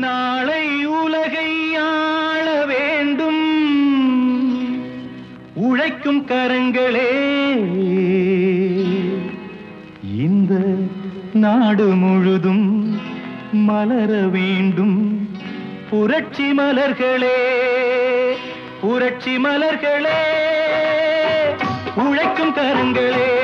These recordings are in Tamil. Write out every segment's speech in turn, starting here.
நாளை உலகை ஆள வேண்டும். உழைக்கும் கரங்களே. இந்த நாடு முழுதும் மலர வேண்டும். புரட்சி மலர்களே புரட்சி மலர்களே. உழைக்கும் கரங்களே.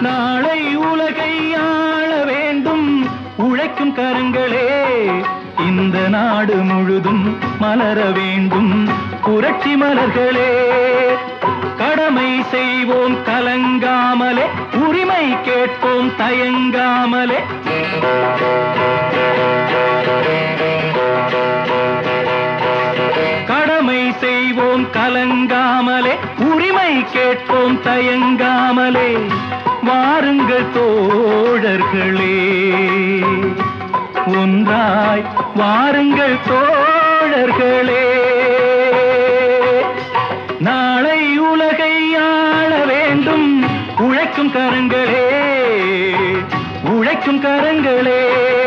நாளை உலகை ஆள வேண்டும். உழைக்கும் கரங்களே இந்த நாடு முழுதும் மலர வேண்டும். புரட்சி மலர்களே கடமை செய்வோம் கலங்காமலே. உரிமை கேட்போம் தயங்காமலே. கேட்போம் கலங்காமலே உரிமை கேட்போம் தயங்காமலே வாருங்கள் தோழர்களே. ஒன்றாய் வாருங்கள் தோழர்களே. நாளை உலகை ஆள வேண்டும் உழைக்கும் கரங்களே உழைக்கும் கரங்களே.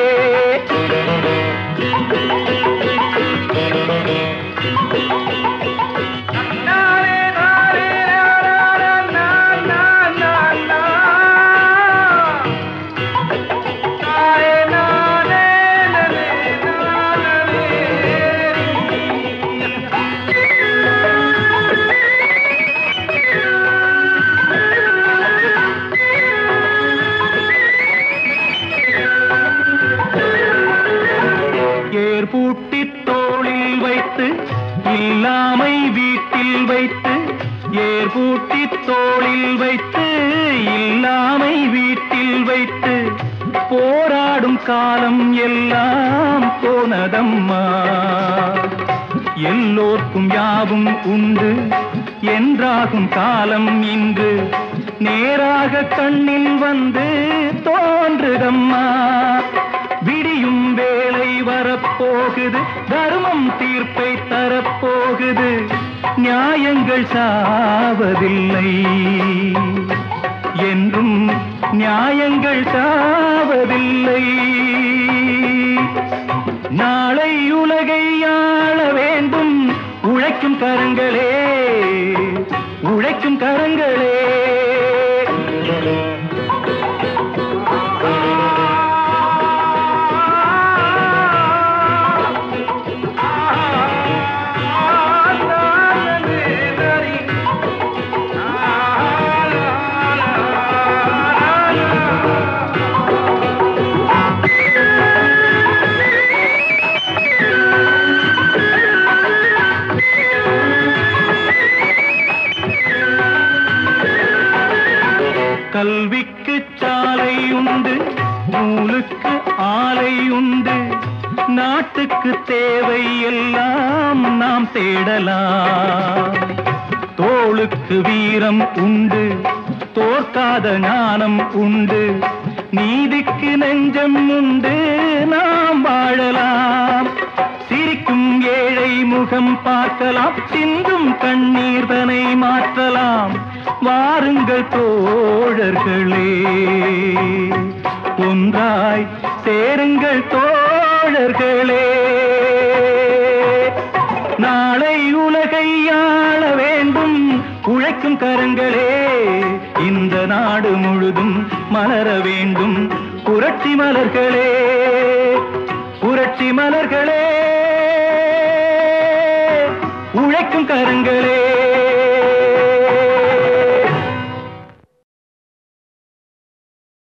இல்லாமை வீட்டில் வைத்து ஏர்பூட்டி தோளில் வைத்து இல்லாமை வீட்டில் வைத்து போராடும் காலம் எல்லாம் போனதம்மா. எல்லோர்க்கும் யாவும் உண்டு என்றாகும் காலம் இன்று. நேராக கண்ணில் வந்து தோன்றுதம்மா. வரப்போகுது தர்மம் தீர்ப்பை தரப்போகுது. நியாயங்கள் சாவதில்லை. என்றும் நியாயங்கள் சாவதில்லை. நாளை உலகை ஆள வேண்டும். உழைக்கும் கரங்களே கல்விக்கு சாலை உண்டு நூலுக்கு ஆலை உண்டு. நாட்டுக்கு தேவை எல்லாம் நாம் தேடலாம். தோளுக்கு வீரம் உண்டு தோற்காத ஞானம் உண்டு. நீதிக்கு நெஞ்சம் உண்டு நாம் முகம் பார்க்கலாம் சிந்தும் கண்ணீர் தனை மாற்றலாம். வாருங்கள் தோழர்களே ஒன்றாய் சேருங்கள் தோழர்களே. நாளை உலகை ஆள வேண்டும் உழைக்கும் கரங்களே. இந்த நாடு முழுதும் மலர வேண்டும் புரட்சி மலர்களே புரட்சி மலர்களே. உழைக்கும் கரங்களே.